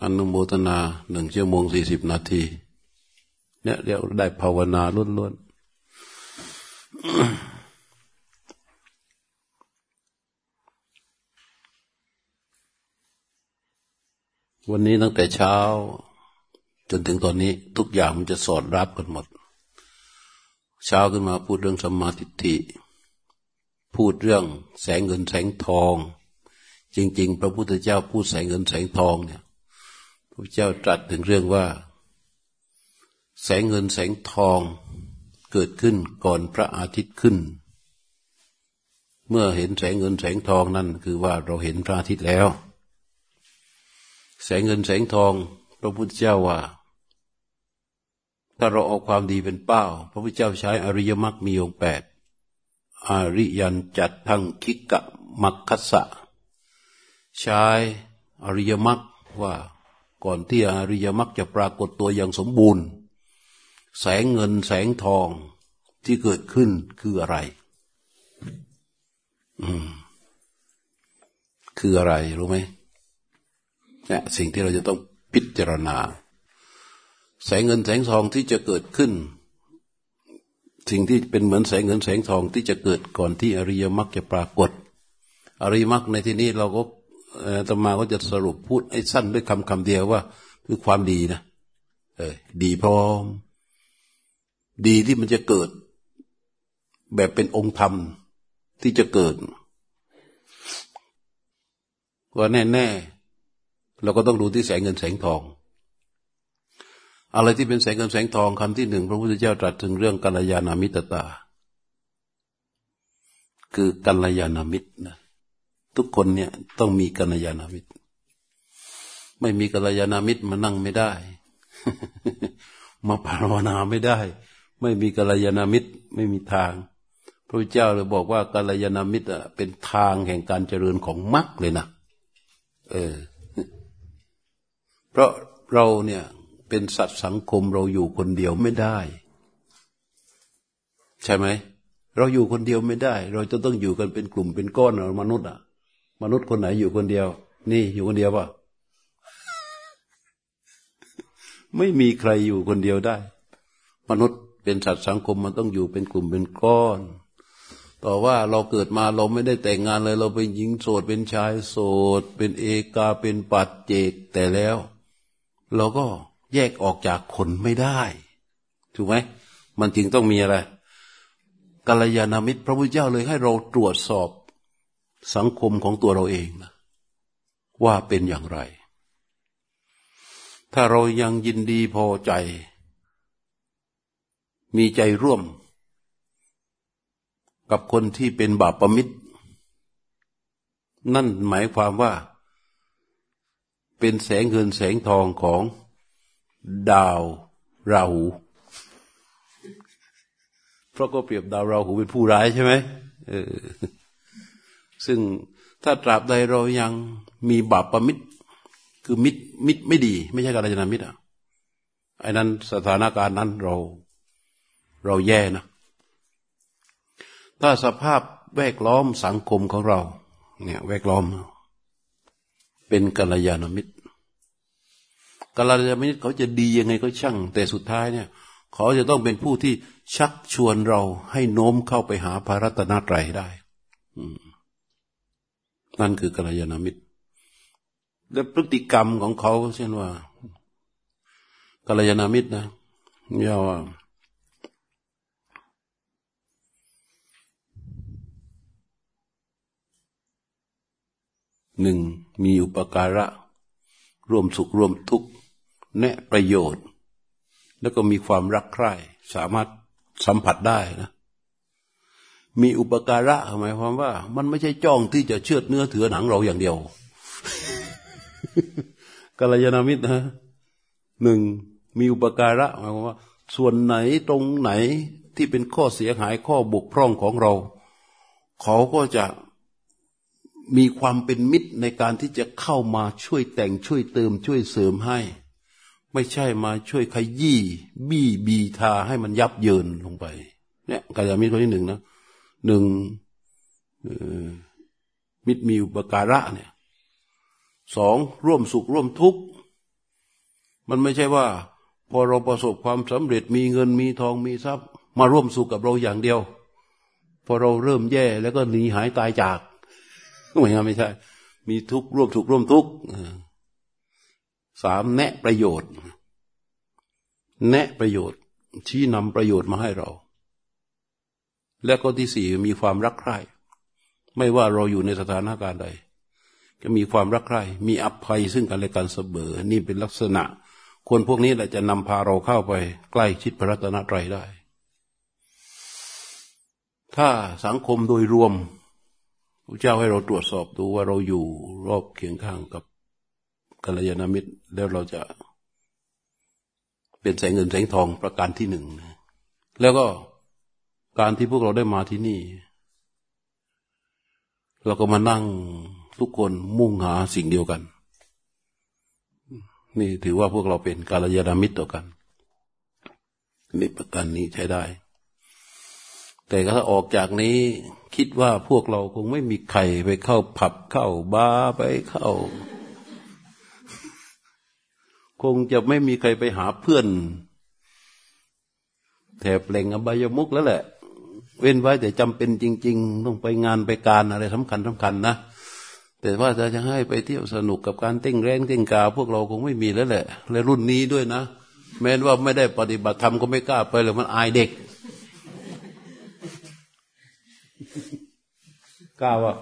อนุโมทนาหนึ่งชั่วโมงสี่สิบนาที เนี่ยเดี๋ยวได้ภาวนาล้วนๆวันนี้ตั้งแต่เช้า จนถึงตอนนี้ทุกอย่างมันจะสอดรับกันหมด เช้าขึ้นมาพูดเรื่องสมาธิพูดเรื่องแสงเงินแสงทอง จริง ๆ พระพุทธเจ้าพูดแสงเงินแสงทองเนี่ย พระเจ้าตรัสถึงเรื่องว่า แสงเงินแสงทองเกิดขึ้นก่อนพระอาทิตย์ขึ้น เมื่อเห็นแสงเงินแสงทองนั่นคือว่าเราเห็นพระอาทิตย์แล้ว แสงเงินแสงทองพระพุทธเจ้าว่า ถ้าเราเอาความดีเป็นเป้า พระพุทธเจ้าใช้อริยมรรคมีองค์แปดอริยันจัดทั้งคิกะมักคัสสะใช้อริยมรรคว่า ก่อนที่อริยมรรคจะปรากฏตัวอย่างสมบูรณ์ แสงเงินแสงทองที่เกิดขึ้นคืออะไร อืม คืออะไรรู้ไหมเนี่ยสิ่งที่เราจะต้องพิจารณา แสงเงินแสงทองที่จะเกิดขึ้น สิ่งที่เป็นเหมือนแสงเงินแสงทองที่จะเกิดก่อนที่อริยมรรคจะปรากฏ อริยมรรคในที่นี้เราก็ ตมาก็จะสรุปพูดไอ้สั้นด้วยคำคำเดียวว่า คือความดีนะเออดีพร้อม ดีที่มันจะเกิด แบบเป็นองค์ธรรมที่จะเกิดว่าแน่ๆเราก็ต้องดูที่แสงเงินแสงทอง อะไรที่เป็นแสงเงินแสงทองคำที่หนึ่งพระพุทธเจ้าตรัสถึงเรื่องกัลยาณมิตรตา คือกัลยาณมิตรนะ ทุกคนเนี่ยต้องมีกัลยาณมิตร ไม่มีกัลยาณมิตรมานั่งไม่ได้ มาภาวนาไม่ได้ ไม่มีกัลยาณมิตรไม่มีทาง พระเจ้าเลยบอกว่ากัลยาณมิตรเป็นทางแห่งการเจริญของมรรคเลยนะเออ เพราะเราเนี่ยเป็นสัตว์สังคมเราอยู่คนเดียวไม่ได้ ใช่ไหมเราอยู่คนเดียวไม่ได้ เราจะต้องอยู่กันเป็นกลุ่มเป็นก้อนมนุษย์อะ มนุษย์คนไหนอยู่คนเดียว นี่อยู่คนเดียวป่ะไม่มีใครอยู่คนเดียวได้ มนุษย์เป็นสัตว์สังคมมันต้องอยู่เป็นกลุ่มเป็นก้อน ต่อว่าเราเกิดมาเราไม่ได้แต่งงานเลย เราเป็นหญิงโสดเป็นชายโสด เป็นเอกาเป็นปัจเจกแต่แล้ว เราก็แยกออกจากคนไม่ได้ ถูกไหมมันจึงต้องมีอะไรกัลยาณมิตรพระพุทธเจ้าเลยให้เราตรวจสอบ สังคมของตัวเราเองนะว่าเป็นอย่างไร ถ้าเรายังยินดีพอใจ มีใจร่วม กับคนที่เป็นบาปประมิตร นั่นหมายความว่า เป็นแสงเงินแสงทองของดาวราหูเพราะก็เปรียบดาวราหูเป็นผู้ร้ายใช่ไหมเออ ซึ่งถ้าตราบใดเรายังมีบาปประมิตร คือมิตรมิตรไม่ดี ไม่ใช่การจนามิตรอะไอ้นั้นสถานการณ์นั้นเรา เราแย่นะถ้าสภาพแวดล้อมสังคมของเรา เนี่ยแวดล้อม เป็นกัลยาณมิตรกัลยาณมิตรเขาจะดียังไงก็ช่าง แต่สุดท้ายเนี่ย เขาจะต้องเป็นผู้ที่ชักชวนเราให้โน้มเข้าไปหาพระรัตนตรัยได้ อืม นั่นคือกัลยาณมิตร และพฤติกรรมของเขาเช่นว่ากัลยาณมิตรนะเนี่ยว่าหนึ่งมีอุปการะ ร่วมสุขร่วมทุกข์แนะประโยชน์ แล้วก็มีความรักใคร่ สามารถสัมผัสได้นะ มีอุปการะหมายความว่า มันไม่ใช่จ้องที่จะเชือดเนื้อเถือหนังเราอย่างเดียวกัลยาณมิตรนะหนึ่งมีอุปการะหมายความว่า ส่วนไหนตรงไหนที่เป็นข้อเสียหายข้อบกพร่องของเรา เขาก็จะมีความเป็นมิตรในการที่จะเข้ามาช่วยแต่งช่วยเติมช่วยเสริมให้ ไม่ใช่มาช่วยขยี้บี้บีทาให้มันยับเยินลงไป เนี่ยกัลยาณมิตรคนที่หนึ่งนะ หนึ่งมิตรมีอุปการะเนี่ยสองร่วมสุขร่วมทุกข์ มันไม่ใช่ว่า พอเราประสบความสำเร็จมีเงินมีทองมีทรัพย์ มาร่วมสุขกับเราอย่างเดียว พอเราเริ่มแย่แล้วก็หนีหายตายจากไม่ใช่ไม่ใช่ มีทุกข์ร่วมทุขร่วมทุกข์สามแนะประโยชน์ แนะประโยชน์ ชี้นำประโยชน์มาให้เรา และก็ที่สี่มีความรักใคร่ไม่ว่าเราอยู่ในสถานการณ์ใดก็มีความรักใคร่มีอภัยซึ่งกันและกันเสมอนี่เป็นลักษณะ คนพวกนี้แหละจะนำพาเราเข้าไป ใกล้ชิดพระรัตนตรัยได้ ถ้าสังคมโดยรวมพระเจ้าให้เราตรวจสอบดูว่าเราอยู่รอบเคียงข้างกับกัลยาณมิตร แล้วเราจะเป็นแสงเงินแสงทองประการที่หนึ่งแล้วก็ การที่พวกเราได้มาที่นี่ เราก็มานั่งทุกคนมุ่งหาสิ่งเดียวกัน นี่ถือว่าพวกเราเป็นกาลยาณมิตรต่อกันนี่ประการนี้ใช้ได้ แต่ถ้าออกจากนี้คิดว่าพวกเราคงไม่มีใครไปเข้าผับเข้าบาร์ไปเข้า คงจะไม่มีใครไปหาเพื่อนแถบเล่งอบายมุกแล้วแหละ เว้นไว้แต่จำเป็นจริง ๆ ต้องไปงานไปการอะไรสำคัญสำคัญนะแต่ว่าจะจะให้ไปเที่ยวสนุกกับการเต้งแรงเต้งกา พวกเราคงไม่มีแล้วแหละ และรุ่นนี้ด้วยนะ แม้ว่าไม่ได้ปฏิบัติธรรมก็ไม่กล้าไปเลยมันอายเด็กกล้าวะ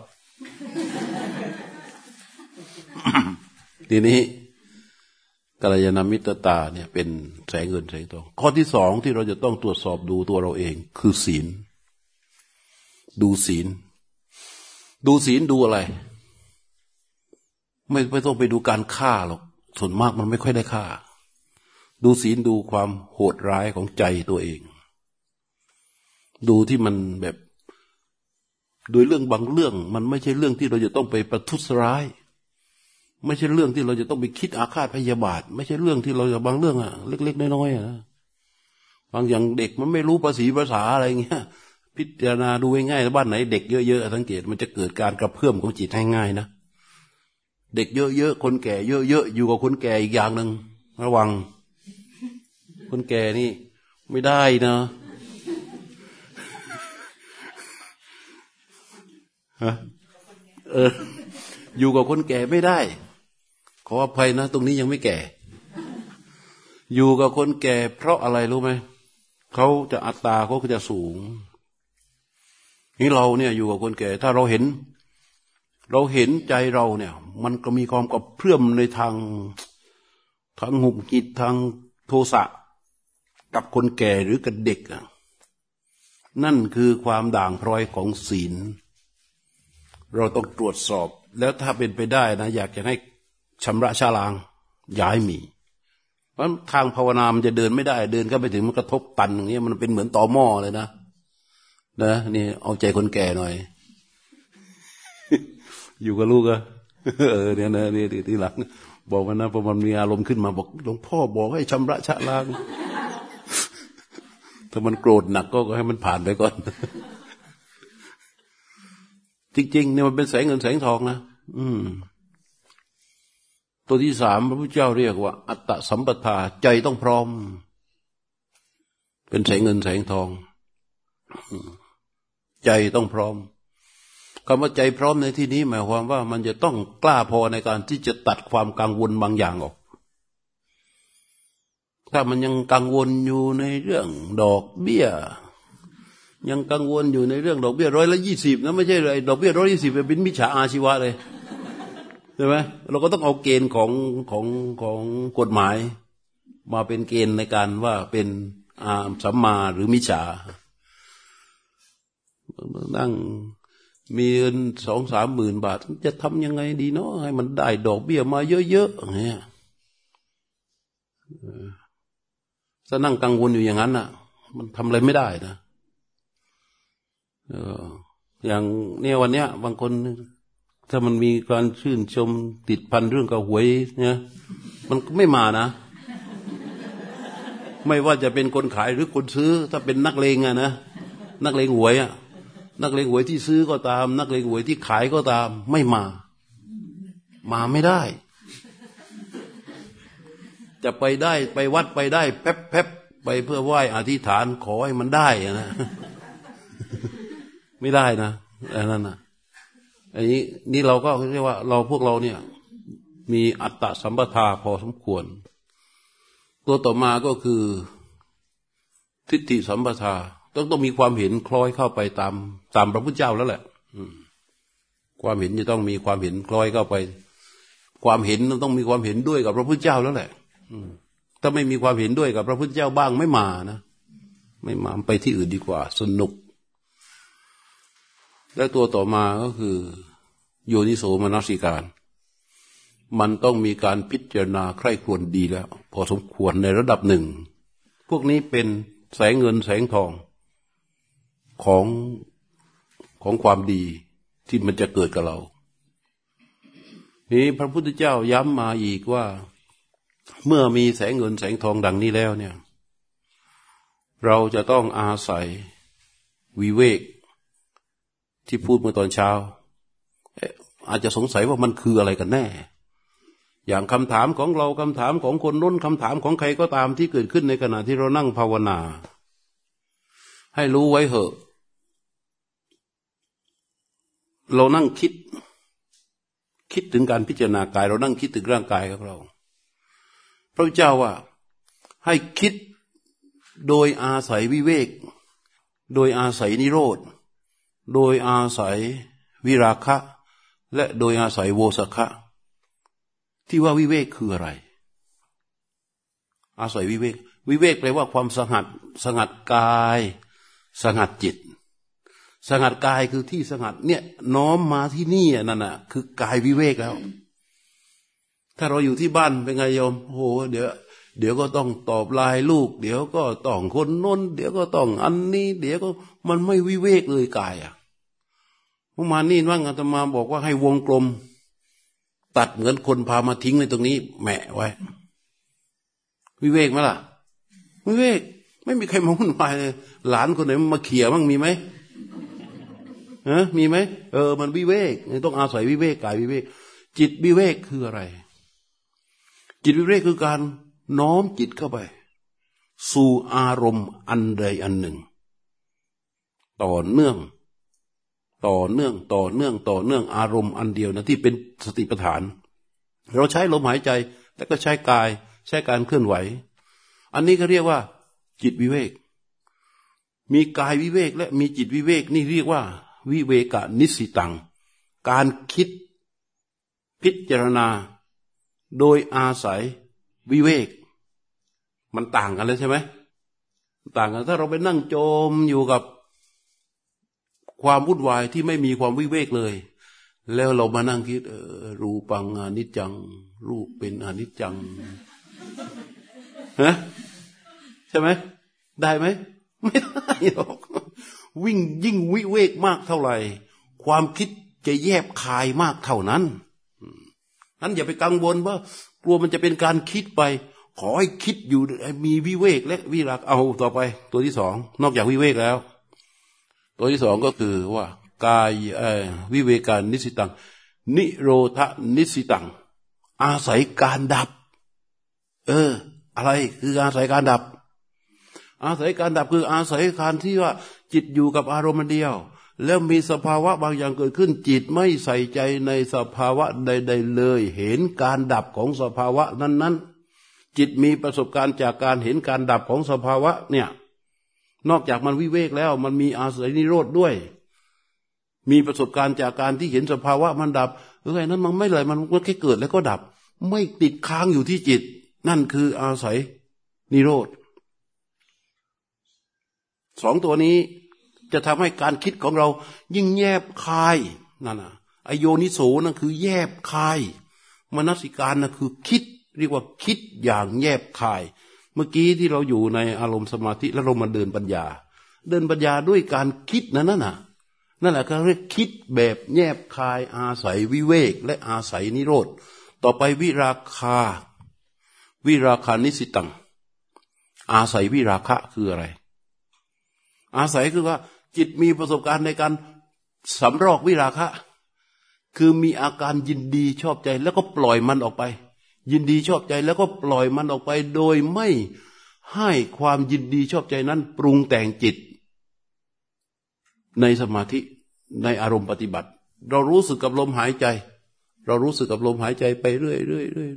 ทีนี้กัลยาณมิตรตาเนี่ยเป็นแสงเงินแสงทองข้อที่สองที่เราจะต้องตรวจสอบดูตัวเราเอง คือศีล ดูศีล ดูศีลดูอะไร ไม่ไม่ต้องไปดูการฆ่าหรอกส่วนมากมันไม่ค่อยได้ฆ่า ดูศีลดูความโหดร้ายของใจตัวเอง ดูที่มันแบบโดยเรื่องบางเรื่อง มันไม่ใช่เรื่องที่เราจะต้องไปประทุษร้าย ไม่ใช่เรื่องที่เราจะต้องไปคิดอาฆาตพยาบาท ไม่ใช่เรื่องที่เราจะบางเรื่องอะเล็กๆน้อยๆอะบางอย่างเด็กมันไม่รู้ภาษีภาษาอะไรเงี้ย พิจารณาดูง่ายๆบ้านไหนเด็กเยอะๆสังเกตมันจะเกิดการกระเพื่อมของจิตให้ง่ายนะเด็กเยอะๆคนแก่เยอะๆอยู่กับคนแก่อีกอย่างหนึ่งระวัง คนแก่นี่ ไม่ได้นะฮะเออ อยู่กับคนแก่ไม่ได้ ขออภัยนะ ตรงนี้ยังไม่แก่ อยู่กับคนแก่ เพราะอะไรรู้ไหมเขาจะอัตราเขาจะสูง นี่เราเนี่ยอยู่กับคนแก่ ถ้าเราเห็น เราเห็นใจเราเนี่ย มันก็มีความกับเพื่อมในทางทางหุกจิตทางโทสะกับคนแก่หรือกับเด็กอะนั่นคือความด่างพร้อยของศีล เราต้องตรวจสอบ แล้วถ้าเป็นไปได้นะ อยากจะให้ชำระชาลางย้ายมี เพราะทางภาวนามันจะเดินไม่ได้ เดินก็ไปถึงมันกระทบตันอย่างนี้ยมันเป็นเหมือนต่อหม้อเลยนะ นะนี่เอาใจคนแก่หน่อย อยู่กับลูกอะเออเนี่ยนะนี่ทีหลัง บอกมันนะพอมันมีอารมณ์ขึ้นมาบอกหลวงพ่อบอกให้ชำระชะล้างถ้ามันโกรธหนักก็ให้มันผ่านไปก่อน จริงๆเนี่ยมันเป็นแสงเงินแสงทองนะอืม ตัวที่สามพระพุทธเจ้าเรียกว่า อัตตสัมปทาใจต้องพร้อม เป็นแสงเงินแสงทอง ใจต้องพร้อมคำว่าใจพร้อมในที่นี้ หมายความว่ามันจะต้องกล้าพอในการที่จะตัดความกังวลบางอย่างออก ถ้ามันยังกังวลอยู่ในเรื่องดอกเบี้ย ยังกังวลอยู่ในเรื่องดอกเบี้ยร้อยละยี่สิบนะไม่ใช่เลยดอกเบี้ยร้อยยี่สิบเป็นมิจฉาอาชีวะเลยใช่ไหมเราก็ต้องเอาเกณฑ์ของของของกฎหมาย มาเป็นเกณฑ์ในการว่าเป็นอาสัมมาหรือมิจฉา นั่งมีเงินสองสามหมื่นบาท จะทำยังไงดีเนาะให้มันได้ดอกเบี้ยมาเยอะๆเงี้ยถ้านั่งกังวลอยู่อย่างนั้นอะ มันทำอะไรไม่ได้นะอย่างเนี่ยวันเนี้ย บางคน ถ้ามันมีการชื่นชมติดพันเรื่องกับหวย เนี่ย มันไม่มานะ ไม่ว่าจะเป็นคนขายหรือคนซื้อ ถ้าเป็นนักเลงอะนะนักเลงหวยอะ นักเลงหวยที่ซื้อก็ตาม นักเลงหวยที่ขายก็ตาม ไม่มา มาไม่ได้ จะไปได้ไปวัดไปได้ แป๊บแป๊บไปเพื่อไหว้อธิษฐานขอให้มันได้นะไม่ได้นะอันนั้นนะอันนี้นี่เราก็เรียกว่า เราพวกเราเนี่ย มีอัตตสัมปทาพอสมควร ตัวต่อมาก็คือ ทิฏฐิสัมปทา ต้องต้องมีความเห็นคล้อยเข้าไปตามตามพระพุทธเจ้าแล้วแหละความเห็นจะต้องมีความเห็นคล้อยเข้าไป ความเห็นต้องมีความเห็นด้วยกับพระพุทธเจ้าแล้วแหละถ้าไม่มีความเห็นด้วยกับพระพุทธเจ้าบ้างไม่มานะไม่มาไปที่อื่นดีกว่า สนุก และตัวต่อมาก็คือ โยนิโสมนสิการ มันต้องมีการพิจารณาใคร่ควรดีแล้ว พอสมควรในระดับหนึ่ง พวกนี้เป็นแสงเงินแสงทอง ของของความดีที่มันจะเกิดกับเรา นี้พระพุทธเจ้าย้ำมาอีกว่า เมื่อมีแสงเงินแสงทองดังนี้แล้วเนี่ย เราจะต้องอาศัยวิเวกที่พูดเมื่อตอนเช้า อาจจะสงสัยว่ามันคืออะไรกันแน่ อย่างคำถามของเราคำถามของคนน้นคำถามของใครก็ตามที่เกิดขึ้นในขณะที่เรานั่งภาวนา ให้รู้ไว้เหอะ เรานั่งคิด คิดถึงการพิจารณากาย เรานั่งคิดถึงร่างกายของเรา พระเจ้าว่าให้คิดโดยอาศัยวิเวก โดยอาศัยนิโรธ โดยอาศัยวิราคะ และโดยอาศัยโวสคะ ที่ว่าวิเวกคืออะไร อาศัยวิเวก วิเวกแปลว่าความสงัด สงัดกาย สงัดจิต สงัดกายคือที่สงัดเนี่ยน้อมมาที่นี่นั่นน่ะ คือกายวิเวกแล้ว ถ้าเราอยู่ที่บ้านเป็นไงโยมโอ้โหเดี๋ยวเดี๋ยวก็ต้องตอบลายลูก เดี๋ยวก็ต้องคนน้น เดี๋ยวก็ต้องอันนี้ เดี๋ยวก็มันไม่วิเวกเลยกายอะเมื่อมานี่ว่างอาตมาบอกว่าให้วงกลม ตัดเหมือนคนพามาทิ้งในตรงนี้แหมไว้ วิเวกไหมล่ะ วิเวก ไม่มีใครมาวุ่นวายเลยหลานคนไหนมาเขี่ยมั่งมีไหม ฮะมีไหมเออ มันวิเวกต้องอาศัยวิเวกกายวิเวก จิตวิเวกคืออะไร จิตวิเวกคือการน้อมจิตเข้าไป สู่อารมณ์อันใดอันหนึ่ง ต่อเนื่อง ต่อเนื่องต่อเนื่องต่อเนื่องอารมณ์อันเดียวนะที่เป็นสติปัฏฐาน เราใช้ลมหายใจแล้วก็ใช้กายใช้การเคลื่อนไหว อันนี้ก็เรียกว่า จิตวิเวกมีกายวิเวกและมีจิตวิเวกนี่เรียกว่า วิเวกนิสิตัง การคิดพิจารณา โดยอาศัยวิเวก มันต่างกันเลยใช่ไหมต่างกันถ้าเราไปนั่งโจมอยู่กับความวุ่นวายที่ไม่มีความวิเวกเลย แล้วเรามานั่งคิด เออรูปังอนิจจัง รูปเป็นอนิจจังฮะใช่ไหมได้ไหมไม่ได้หรอก วิ่งยิ่งวิเวกมากเท่าไหร่ ความคิดจะแยบคายมากเท่านั้นนั้นอย่าไปกังวลว่า กลัวมันจะเป็นการคิดไป ขอให้คิดอยู่มีวิเวกและวิรักเอาต่อไป ตัวที่สองนอกจากวิเวกแล้ว ตัวที่สองก็คือว่ากายวิเวการนิสิตัง นิโรธนิสิตัง อาศัยการดับ เออ อะไรคืออาศัยการดับ อาศัยการดับคืออาศัยการที่ว่าจิตอยู่กับอารมณ์เดียว แล้วมีสภาวะบางอย่างเกิดขึ้น จิตไม่ใส่ใจในสภาวะใด ๆ เลย เห็นการดับของสภาวะนั้น ๆ จิตมีประสบการณ์จากการเห็นการดับของสภาวะเนี่ย นอกจากมันวิเวกแล้ว มันมีอาศัยนิโรธด้วย มีประสบการณ์จากการที่เห็นสภาวะมันดับเออไอ้นั้นมันไม่เลยมันแค่เกิดแล้วก็ดับ ไม่ติดค้างอยู่ที่จิต นั่นคืออาศัยนิโรธ สองตัวนี้จะทำให้การคิดของเรา ยิ่งแยบคายนั่นนะอโยนิโสนั่นคือแยบคาย มนสิการนั่นคือคิด เรียกว่าคิดอย่างแยบคาย เมื่อกี้ที่เราอยู่ในอารมณ์สมาธิแล้วเรามาเดินปัญญา เดินปัญญาด้วยการคิดนั่นน่ะนั่นแหละเขาเรียกคิดแบบแยบคายอาศัยวิเวก และอาศัยนิโรธต่อไปวิราคา วิราคานิสิตังอาศัยวิราคะคืออะไร อาศัยคือว่า จิตมีประสบการณ์ในการสำรอกวิราคะ คือมีอาการยินดีชอบใจแล้วก็ปล่อยมันออกไป ยินดีชอบใจแล้วก็ปล่อยมันออกไป โดยไม่ให้ความยินดีชอบใจนั้น ปรุงแต่งจิต ในสมาธิในอารมณ์ปฏิบัติ เรารู้สึกกับลมหายใจ เรารู้สึกกับลมหายใจไปเรื่อยเรื่อยเรื่อย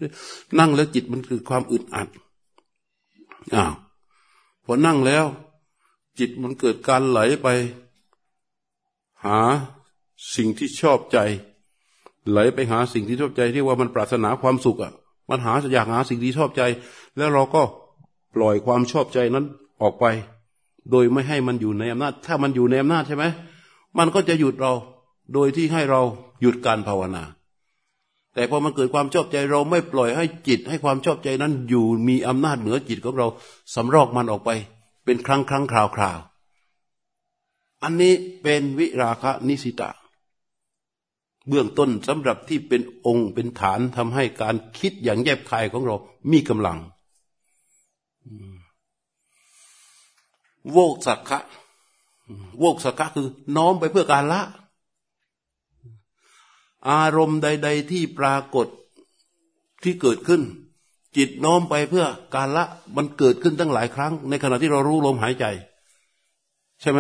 นั่งแล้วจิตมันคือความอึดอัดอ้าวพอนั่งแล้ว จิตมันเกิดการไหลไป หาสิ่งที่ชอบใจ ไหลไปหาสิ่งที่ชอบใจเรียกว่ามันปรารถนาความสุขอะ มันหาอยากหาสิ่งที่ชอบใจ แล้วเราก็ปล่อยความชอบใจนั้นออกไป โดยไม่ให้มันอยู่ในอำนาจ ถ้ามันอยู่ในอำนาจใช่ไหมมันก็จะหยุดเรา โดยที่ให้เราหยุดการภาวนา แต่พอมันเกิดความชอบใจเราไม่ปล่อยให้จิต ให้ความชอบใจนั้นอยู่มีอำนาจเหนือจิตของเราสำรอกมันออกไป เป็นครั้งครั้งคราวคราวอันนี้เป็นวิราคะนิสิตาเบื้องต้นสำหรับที่เป็นองค์เป็นฐานทำให้การคิดอย่างแยบคายของเรา มีกำลัง โวกสักขะโวกสักขะคือน้อมไปเพื่อการละ อารมณ์ใด ๆ ที่ปรากฏที่เกิดขึ้น จิตน้อมไปเพื่อการละมันเกิดขึ้นตั้งหลายครั้ง ในขณะที่เรารู้ลมหายใจ ใช่ไหม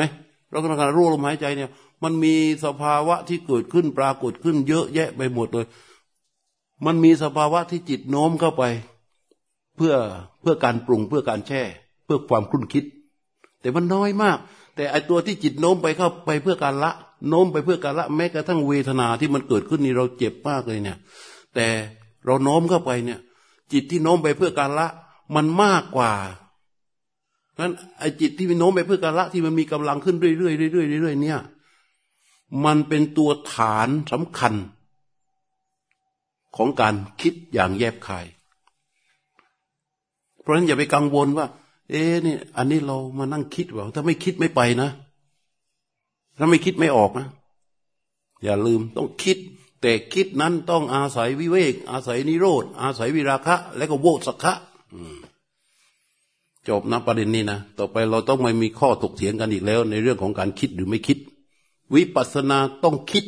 เรากำลังรู้ลมหายใจเนี่ย มันมีสภาวะที่เกิดขึ้นปรากฏขึ้น เยอะแยะไปหมดเลย มันมีสภาวะที่จิตโน้มเข้าไป เพื่อเพื่อการปรุงเพื่อการแช่ เพื่อความคุ้นคิด แต่มันน้อยมาก แต่ไอตัวที่จิตโน้มไปเข้าไปเพื่อการละ โน้มไปเพื่อการละ แม้กระทั่งเวทนาที่มันเกิดขึ้นนี่เราเจ็บมากเลยเนี่ย แต่เราโน้มเข้าไปเนี่ย จิตที่โน้มไปเพื่อการละ มันมากกว่านั้นไอ้จิตที่มีโน้มไปเพื่อการละที่มันมีกำลังขึ้นเรื่อยๆเรื่อยๆเรื่อยๆเนี่ย มันเป็นตัวฐานสำคัญ ของการคิดอย่างแยบคาย เพราะฉะนั้นอย่าไปกังวลว่า เอ๊นี่อันนี้เรามานั่งคิดว่าถ้าไม่คิดไม่ไปนะ ถ้าไม่คิดไม่ออกนะ อย่าลืมต้องคิด แต่คิดนั้นต้องอาศัยวิเวก อาศัยนิโรธ อาศัยวิราคะ และก็โวสักะจบนะประเด็นนี้นะ ต่อไปเราต้องไม่มีข้อถกเถียงกันอีกแล้ว ในเรื่องของการคิดหรือไม่คิด วิปัสสนาต้องคิด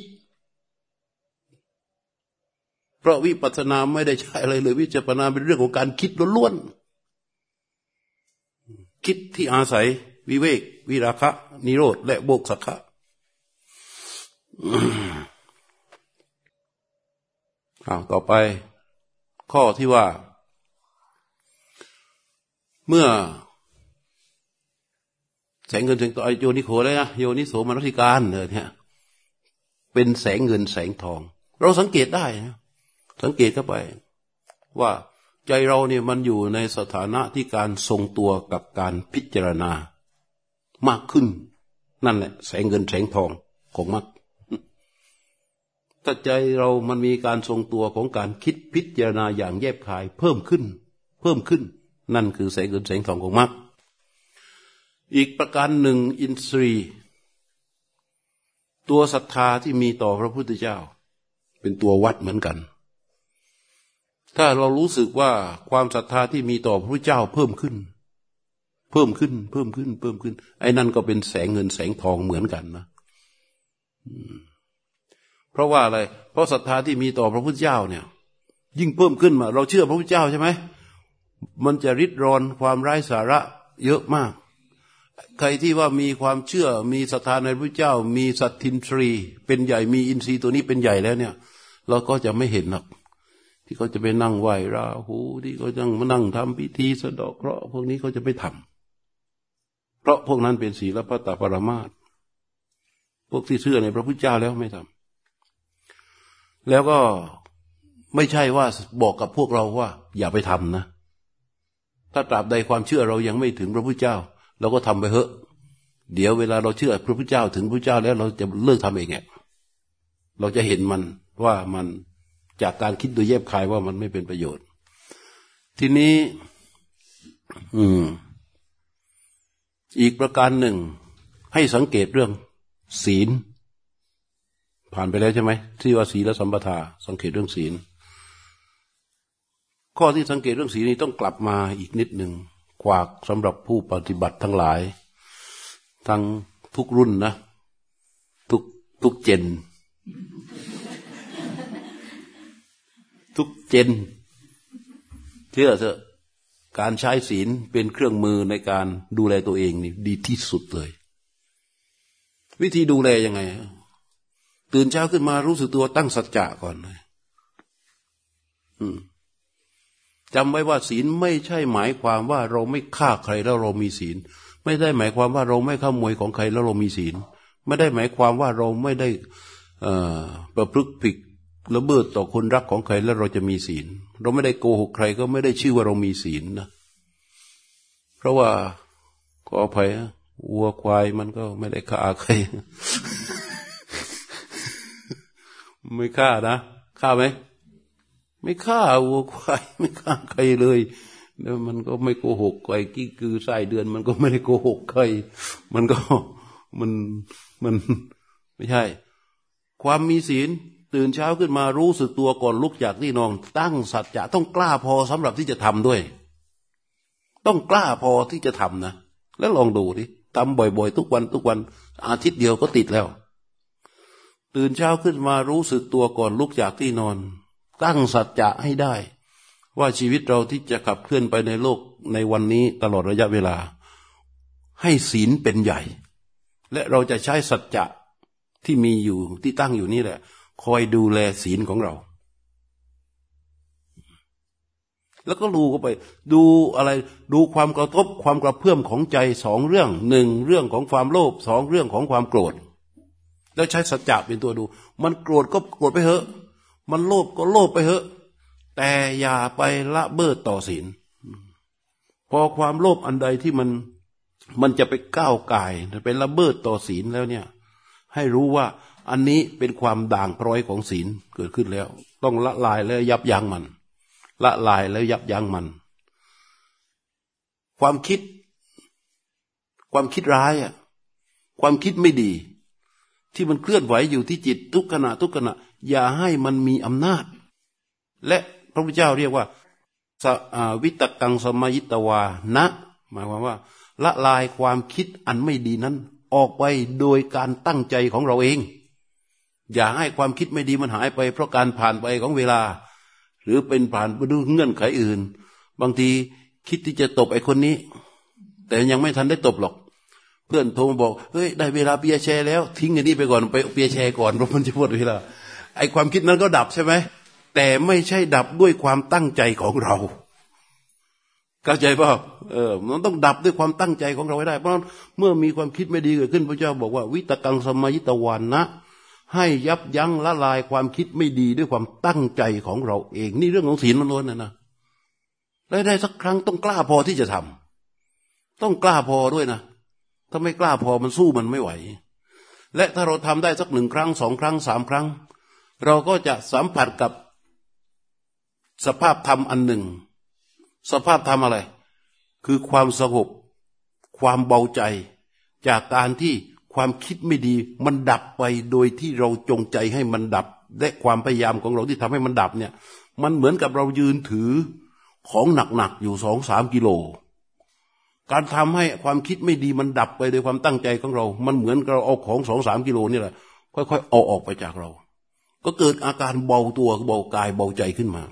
เพราะวิปัสสนาไม่ได้ใช้อะไรเลย วิจารณาเป็นเรื่องของการคิดล้วนๆคิดที่อาศัยวิเวก วิราคะ นิโรธ และโบกสักะ อาต่อไป ข้อที่ว่า เมื่อแสงเงินแสงทองโยนิโขเลยนะโยนิโสมนสิการเนี่ยเป็นแสงเงินแสงทอง เราสังเกตได้นะสังเกตเข้าไป ว่าใจเราเนี่ยมันอยู่ในสถานะที่การทรงตัวกับการพิจารณามากขึ้น นั่นแหละ แสงเงินแสงทองของมัก ถ้าใจเรามันมีการทรงตัวของการคิดพิจารณาอย่างแยบคาย เพิ่มขึ้น เพิ่มขึ้น นั่นคือแสงเงินแสงทองของมักอีกประการหนึ่งอินทรีย์ ตัวศรัทธาที่มีต่อพระพุทธเจ้า เป็นตัววัดเหมือนกัน ถ้าเรารู้สึกว่าความศรัทธาที่มีต่อพระพุทธเจ้าเพิ่มขึ้น เพิ่มขึ้น เพิ่มขึ้น เพิ่มขึ้น ไอ้นั่นก็เป็นแสงเงินแสงทองเหมือนกันนะ เพราะว่าอะไร เพราะศรัทธาที่มีต่อพระพุทธเจ้าเนี่ย ยิ่งเพิ่มขึ้นมา เราเชื่อพระพุทธเจ้าใช่ไหมมันจะริดรอนความไร้สาระเยอะมาก ใครที่ว่ามีความเชื่อมีศรัทธาในพระเจ้า มีสัตทินทรี เป็นใหญ่มีอินทรีย์ตัวนี้เป็นใหญ่แล้วเนี่ย เราก็จะไม่เห็นหรอกที่เขาจะไปนั่งไหวราหูที่เขาจะมานั่งทำพิธีสะดอกเคราะห์พวกนี้เขาจะไม่ทำเพราะพวกนั้นเป็นศีลพัตตปรมาตพวกที่เชื่อในพระพุทธเจ้าแล้วไม่ทำ แล้วก็ไม่ใช่ว่าบอกกับพวกเราว่า อย่าไปทำนะ ถ้าตราบใดความเชื่อเรายังไม่ถึงพระพุทธเจ้า เราก็ทำไปเถอะ เดี๋ยวเวลาเราเชื่อพระพุทธเจ้าถึงพระเจ้าแล้วเราจะเลิกทำเองไงเราจะเห็นมันว่ามันจากการคิดโดยแยบคายว่ามันไม่เป็นประโยชน์ ทีนี้ อืม อีกประการหนึ่ง ให้สังเกตเรื่อง ศีล ผ่านไปแล้วใช่ไหมที่ว่าศีลและสัมปทา สังเกตเรื่องศีล ข้อที่สังเกตเรื่องศีลนี้ต้องกลับมาอีกนิดหนึ่งขวากสำหรับผู้ปฏิบัติทั้งหลาย ทั้งทุกรุ่นนะ ทุกทุกเจน ทุกเจนเชื่อเถอะการใช้ศีลเป็นเครื่องมือในการดูแลตัวเองนี่ดีที่สุดเลย วิธีดูแลยังไง ตื่นเช้าขึ้นมารู้สึกตัวตั้งสัจจะก่อนเลยจำไว้ว่าศีลไม่ใช่หมายความว่าเราไม่ฆ่าใครแล้วเรามีศีล ไม่ได้หมายความว่าเราไม่ขโมยของใครแล้วเรามีศีล ไม่ได้หมายความว่าเราไม่ได้ประพฤติผิดละเมิดต่อคนรักของใครแล้วเราจะมีศีล เราไม่ได้โกหกใครก็ไม่ได้ชื่อว่าเรามีศีลนะเพราะว่าขออภัยวัวควายมันก็ไม่ได้ฆ่าใคร ไม่ฆ่านะฆ่าไหมไม่ฆ่าวัวควายไม่ฆ่าใครเลยแล้วมันก็ไม่โกหกใครกี้คือไส้เดือน มันก็ไม่ได้โกหกใครมันก็มันมันไม่ใช่ ความมีศีลตื่นเช้าขึ้นมารู้สึกตัวก่อนลุกจากที่นอน ตั้งสัจจะต้องกล้าพอสำหรับที่จะทำด้วย ต้องกล้าพอที่จะทำนะแล้วลองดูดิทำบ่อย ๆ ทุกวันทุกวัน อาทิตย์เดียวก็ติดแล้ว ตื่นเช้าขึ้นมารู้สึกตัวก่อนลุกจากที่นอน ตั้งสัจจะให้ได้ ว่าชีวิตเราที่จะขับเคลื่อนไปในโลกในวันนี้ตลอดระยะเวลา ให้ศีลเป็นใหญ่ และเราจะใช้สัจจะที่มีอยู่ที่ตั้งอยู่นี่แหละ คอยดูแลศีลของเรา แล้วก็ดูเข้าไป ดูอะไรดูความกระทบความกระเพื่อมของใจสองเรื่องหนึ่งเรื่องของความโลภสองเรื่องของความโกรธ แล้วใช้สัจจะเป็นตัวดู มันโกรธก็โกรธไปเถอะ มันโลภก็โลภไปเถอะ แต่อย่าไปละเบิดต่อศีลพอความโลภอันใดที่มันมันจะไปก้าวไก่ไปละเบิดต่อศีลแล้วเนี่ย ให้รู้ว่าอันนี้เป็นความด่างพร้อยของศีลเกิดขึ้นแล้ว ต้องละลายแล้วยับยั้งมัน ละลายแล้วยับยั้งมัน ความคิด ความคิดร้ายอะความคิดไม่ดี ที่มันเคลื่อนไหวอยู่ที่จิตทุกขณะทุกขณะ อย่าให้มันมีอำนาจ และพระพุทธเจ้าเรียกว่าวิตกังสมยิตวานะ หมายความว่า ละลายความคิดอันไม่ดีนั้น ออกไปโดยการตั้งใจของเราเอง อย่าให้ความคิดไม่ดีมันหายไป เพราะการผ่านไปของเวลา หรือเป็นผ่านไปดูเงื่อนไขอื่น บางทีคิดที่จะตบไอ้คนนี้ แต่ยังไม่ทันได้ตบหรอก เพื่อนโทรมาบอกเฮ้ยได้เวลาเปียแชร์แล้ว ทิ้งอันนี้ไปก่อนไปเปียแชร์ก่อนเพราะมันจะหมดเวลาไอความคิดนั้นก็ดับใช่ไหมแต่ไม่ใช่ดับด้วยความตั้งใจของเราเข้าใจป่ะเออมันต้องดับด้วยความตั้งใจของเราให้ได้ เพราะเมื่อมีความคิดไม่ดีเกิดขึ้นพระเจ้าบอกว่า วิตกังสมายิตวานนะ ให้ยับยั้งละลายความคิดไม่ดีด้วยความตั้งใจของเราเอง นี่เรื่องของศีลมันล้วนนะนะได้ได้สักครั้งต้องกล้าพอที่จะทำต้องกล้าพอด้วยนะ ถ้าไม่กล้าพอมันสู้มันไม่ไหว และถ้าเราทำได้สักหนึ่งครั้งสองครั้งสามครั้ง เราก็จะสัมผัสกับสภาพธรรมอันหนึ่ง สภาพธรรมอะไร คือความสงบความเบาใจ จากการที่ความคิดไม่ดีมันดับไปโดยที่เราจงใจให้มันดับ และความพยายามของเราที่ทำให้มันดับเนี่ย มันเหมือนกับเรายืนถือของหนักๆอยู่สองสามกิโล การทำให้ความคิดไม่ดีมันดับไปโดยความตั้งใจของเรา มันเหมือนเราเอาของสองสามกิโลนี่แหละค่อยๆเอาออกไปจากเรา ก็เกิดอาการเบาตัวเบากายเบาใจขึ้นมา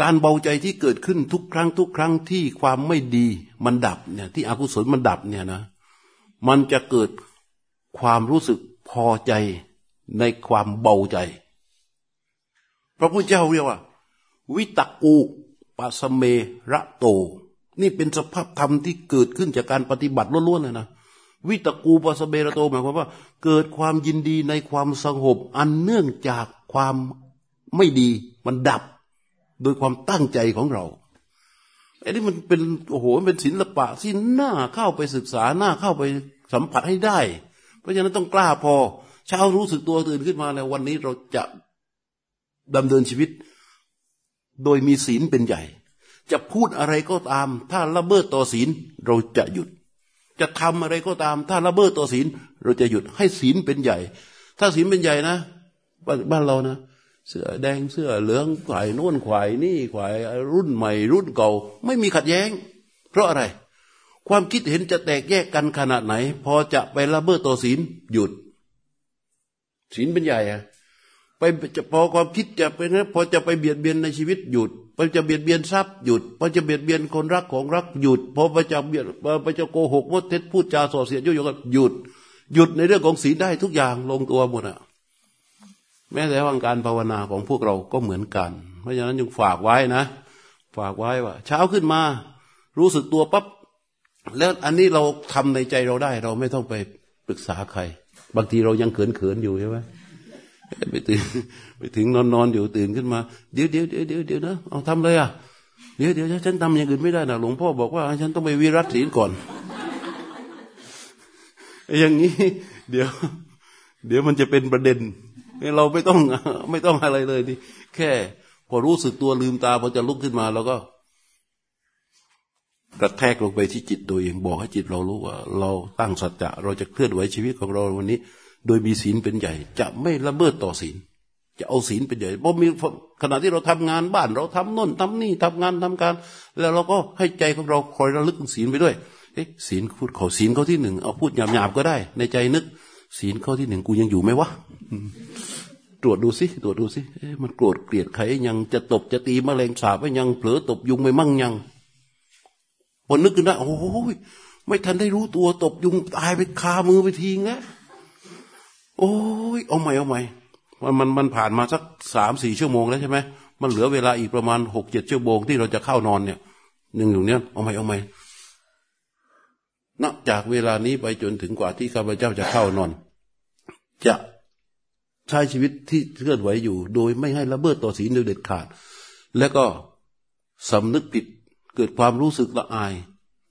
การเบาใจที่เกิดขึ้นทุกครั้งทุกครั้งที่ความไม่ดีมันดับเนี่ย ที่อกุศลมันดับเนี่ยนะ มันจะเกิดความรู้สึกพอใจในความเบาใจ พระพุทธเจ้าเรียกว่า วิตกูปัสเมระโต นี่เป็นสภาพธรรมที่เกิดขึ้นจากการปฏิบัติล้วนๆเลยนะวิตกูปัสเมระโตหมายความว่า เกิดความยินดีในความสงบ อันเนื่องจากความไม่ดีมันดับ โดยความตั้งใจของเราไอ้นี่มันเป็นโอ้โหมันเป็นศิลปะที่น่าเข้าไปศึกษาหน้าเข้าไปสัมผัสให้ได้ เพราะฉะนั้นต้องกล้าพอ เช้ารู้สึกตัวตื่นขึ้นมาแล้ววันนี้เราจะดำเนินชีวิต โดยมีศีลเป็นใหญ่ จะพูดอะไรก็ตาม ถ้าละเมิดต่อศีลเราจะหยุด จะทำอะไรก็ตาม ถ้าละเมิดต่อศีลเราจะหยุดให้ศีลเป็นใหญ่ ถ้าศีลเป็นใหญ่นะบ้านเรานะเสื้อแดงเสื้อเหลืองขวายโน่นขวายนี่ขวายรุ่นใหม่ รุ่นเก่า ไม่มีขัดแย้ง เพราะอะไร ความคิดเห็นจะแตกแยกกันขนาดไหน พอจะไปละเมิดต่อศีลหยุดศีลเป็นใหญ่อะ ไปจะพอความคิดจะเป็นพอจะไปเบียดเบียนในชีวิตหยุดพอจะเบียดเบียนทรัพย์หยุดพอจะเบียดเบียนคนรักของรักหยุดพอไปจะเบียดไปจะโกหกมดเท็จพูดจาส่อเสียดยุยงกันหยุด หยุดในเรื่องของศีลได้ทุกอย่างลงตัวหมดอะแม้แต่ว่าการภาวนาของพวกเราก็เหมือนกัน เพราะฉะนั้นจึงฝากไว้นะ ฝากไว้ว่า เช้าขึ้นมา รู้สึกตัวปั๊บแล้วอันนี้เราทำในใจเราได้ เราไม่ต้องไปปรึกษาใคร บางทีเรายังเขินเขินอยู่ใช่ไหม ไปตื่นไปถึงนอนนอนอยู่ตื่นขึ้นมา เดี๋ยวเดี๋ยวเดี๋ยวเดี๋ยวเดี๋ยวนะเอาทำเลยอะเดี๋ยวเดี๋ยวฉันทำอย่างอื่นไม่ได้นะหลวงพ่อบอกว่าฉันต้องไปวิรัตศีลก่อน อย่างนี้ เดี๋ยว เดี๋ยวมันจะเป็นประเด็นเราไม่ต้องไม่ต้องอะไรเลยดิแค่ พอรู้สึกตัวลืมตาพอจะลุกขึ้นมาเราก็กระแทกลงไปที่จิตตัวเองบอกให้จิตเรารู้ว่า เราตั้งสัจจะเราจะเคลื่อนไหวชีวิตของเราวันนี้ โดยมีศีลเป็นใหญ่ จะไม่ละเมิดต่อศีล จะเอาศีลเป็นใหญ่เพราะมีขณะที่เราทำงานบ้านเราทำน่นทำนี่ทำงานทำการ แล้วเราก็ให้ใจของเราคอยระลึกศีลไปด้วยเอ๊ะศีลพูดขอศีลข้อที่หนึ่งเอาพูดหยาบๆก็ได้ ในใจนึก ศีลข้อที่หนึ่งกูยังอยู่ไหมวะตรวจดูสิตรวจดูสิมันโกรธเกลียดใครยังจะตบจะตีมะเร็งสาบไว้ยังเผลอตบยุงไปมั่งยังพอนึกขึ้นได้โอ้ยไม่ทันได้รู้ตัวตบยุงตายไปคามือไปทิ้งแล้ว โอ้ยเอาใหม่เอาใหม่มันมันมันผ่านมาสักสามสี่ชั่วโมงแล้วใช่ไหมมันเหลือเวลาอีกประมาณหกเจ็ดชั่วโมงที่เราจะเข้านอนเนี่ยหนึ่งอยู่เนี้ยเอาใหม่เอาใหม่นับจากเวลานี้ไปจนถึงกว่าที่ข้าพเจ้าจะเข้านอน จะใช้ชีวิตที่เคลื่อนไหวอยู่ โดยไม่ให้ละเมิดต่อศีลโดยเด็ดขาด และก็สำนึกผิดเกิดความรู้สึกละอาย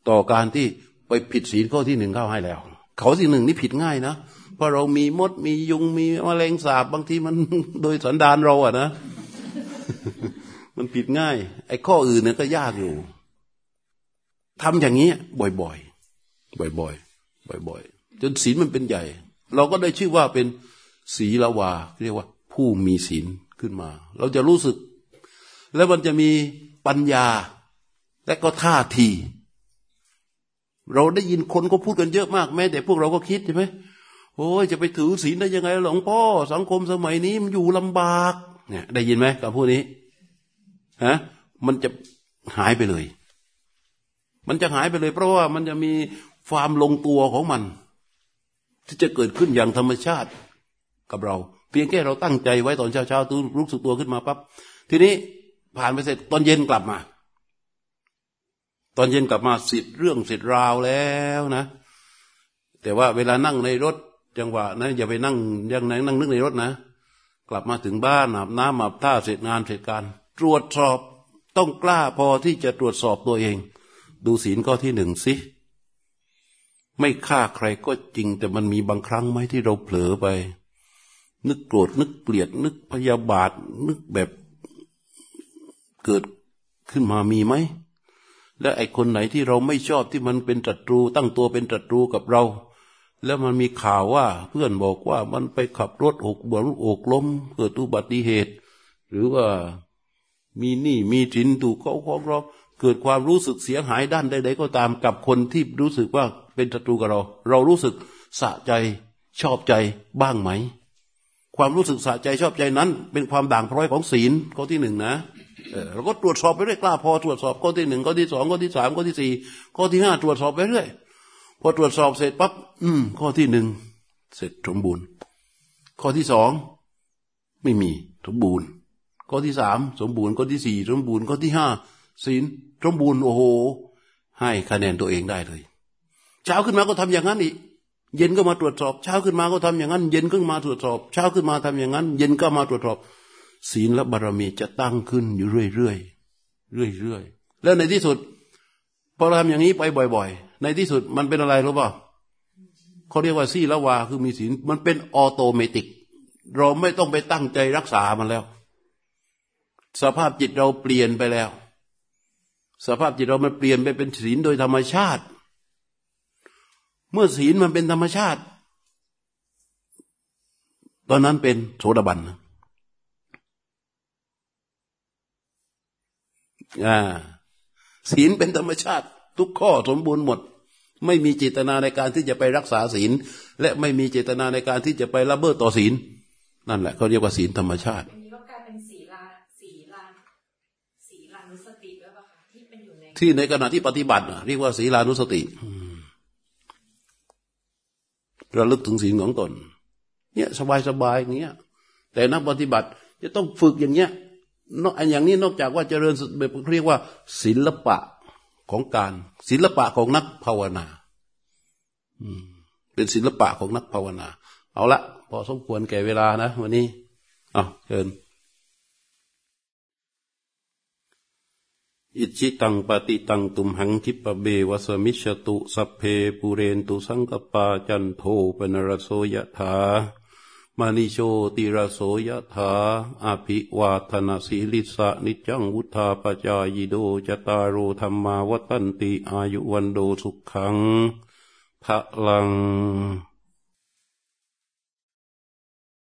ต่อการที่ไปผิดศีลข้อที่หนึ่งเข้าให้แล้ว เขาสิ่งหนึ่งนี่ผิดง่ายนะ เพราะเรามีมดมียุงมีมแมลงสาบบางทีมันโดยสันดานเราอะนะมันผิดง่าย ไอ้ข้ออื่นเนี่ยก็ยากอยู่ทำอย่างนี้บ่อยๆ บ่อยๆ บ่อยๆ จนศีลมันเป็นใหญ่ เราก็ได้ชื่อว่าเป็นศีลวา เรียกว่า ผู้มีศีลขึ้นมา เราจะรู้สึก แล้วมันจะมีปัญญา และก็ท่าที เราได้ยินคนก็พูดกันเยอะมากแม้แต่พวกเราก็คิดใช่ไหม โอ้ยจะไปถือศีลได้ยังไงหลวงพ่อ สังคมสมัยนี้มันอยู่ลำบาก เนี่ย ได้ยินไหมกับพวกนี้ฮะมันจะหายไปเลย มันจะหายไปเลย เพราะว่ามันจะมีความลงตัวของมัน ที่จะเกิดขึ้นอย่างธรรมชาติกับเรา เพียงแค่เราตั้งใจไว้ตอนเช้าเช้าตื่นรู้สึกตัวขึ้นมาปั๊บทีนี้ผ่านไปเสร็จตอนเย็นกลับมา ตอนเย็นกลับมาสิทธิ์เรื่องสิทธิ์ราวแล้วนะ แต่ว่าเวลานั่งในรถ จังหวะนะอย่าไปนั่งยังนั่งนั่งนึกในรถนะ กลับมาถึงบ้านอาบน้ำอาบท่าเสร็จงานเสร็จการ ตรวจสอบต้องกล้าพอที่จะตรวจสอบตัวเอง ดูศีลข้อที่หนึ่งสิไม่ฆ่าใครก็จริง แต่มันมีบางครั้งไหมที่เราเผลอไป นึกโกรธนึกเกลียด นึกพยาบาท นึกแบบเกิดขึ้นมามีไหม และไอคนไหนที่เราไม่ชอบที่มันเป็นศัตรู ตั้งตัวเป็นศัตรูกับเรา แล้วมันมีข่าวว่าเพื่อนบอกว่ามันไปขับรถอกบนอกล้มเกิดอุบัติเหตุ หรือว่ามีหนี้มีจินถูกเขาของเราเกิดความรู้สึกเสียหายด้านใดๆก็ตามกับคนที่รู้สึกว่าเป็นศัตรูกับเรา เรารู้สึกสะใจชอบใจบ้างไหม ความรู้สึกสะใจชอบใจนั้น เป็นความด่างพร้อยของศีลข้อที่หนึ่งนะเราก็ตรวจสอบไปเรื่อยกล้าพอตรวจสอบข้อที่หนึ่งข้อที่สองข้อที่สามข้อที่สี่ข้อที่ห้าตรวจสอบไปเรื่อย พอตรวจสอบเสร็จปั๊บอืม ข้อที่หนึ่งเสร็จสมบูรณ์ ข้อที่สองไม่มีสมบูรณ์ ข้อที่สามสมบูรณ์ข้อที่สี่สมบูรณ์ข้อที่ห้าศีลสมบูรณ์โอ้โห ให้คะแนนตัวเองได้เลย เช้าขึ้นมาก็ทำอย่างนั้นอีกเย็นก็มาตรวจสอบ เช้าขึ้นมาก็ทำอย่างนั้น เย็นก็มาตรวจสอบ เช้าขึ้นมาทำอย่างนั้น เย็นก็มาตรวจสอบ ศีลและบารมีจะตั้งขึ้นอยู่เรื่อยๆเรื่อยๆแล้วในที่สุดพอเราทำอย่างนี้ไปบ่อย ๆ ในที่สุดมันเป็นอะไรรู้ป่าเขาเรียกว่าซี่ละวาคือมีศีลมันเป็นออโตเมติก เราไม่ต้องไปตั้งใจรักษามันแล้ว สภาพจิตเราเปลี่ยนไปแล้ว สภาพจิตเรามันเปลี่ยนไปเป็นศีลโดยธรรมชาติ เมื่อศีลมันเป็นธรรมชาติ ตอนนั้นเป็นโสดาบันอ่าศีลเป็นธรรมชาติ ทุกข้อสมบูรณ์หมด ไม่มีเจตนาในการที่จะไปรักษาศีล และไม่มีเจตนาในการที่จะไปละเมิดต่อศีล นั่นแหละเขาเรียกว่าศีลธรรมชาติอันนี้ก็กลายเป็นศีลาศีลาศีลานุสติด้วยป่ะคะที่เป็นอยู่ในที่ในขณะที่ปฏิบัติน่ะเรียกว่าศีลานุสติอืมระลึกถึงศีลของตน เนี่ยสบายสบายอย่างเงี้ย แต่นักปฏิบัติจะต้องฝึกอย่างเงี้ยนอกอันอย่างนี้นอกจากว่าเจริญแบบเรียกว่า ศิลปะ ของการศิลปะของนักภาวนาเป็นศิลปะของนักภาวนา เอาละพอสมควรแก่เวลานะวันนี้อะเชิญอิจิตังปฏิตังตุมหังคิปะเบวสมิชตุ สัพเพปุเรนตุสังกปาจันโทปนรโสยถา มานิโชติระโสยถาอภิวาทนาสีลิสะนิจังวุธาปจายโดจตารูธรรมาวัตันติอายุวันโดสุขังพะลัง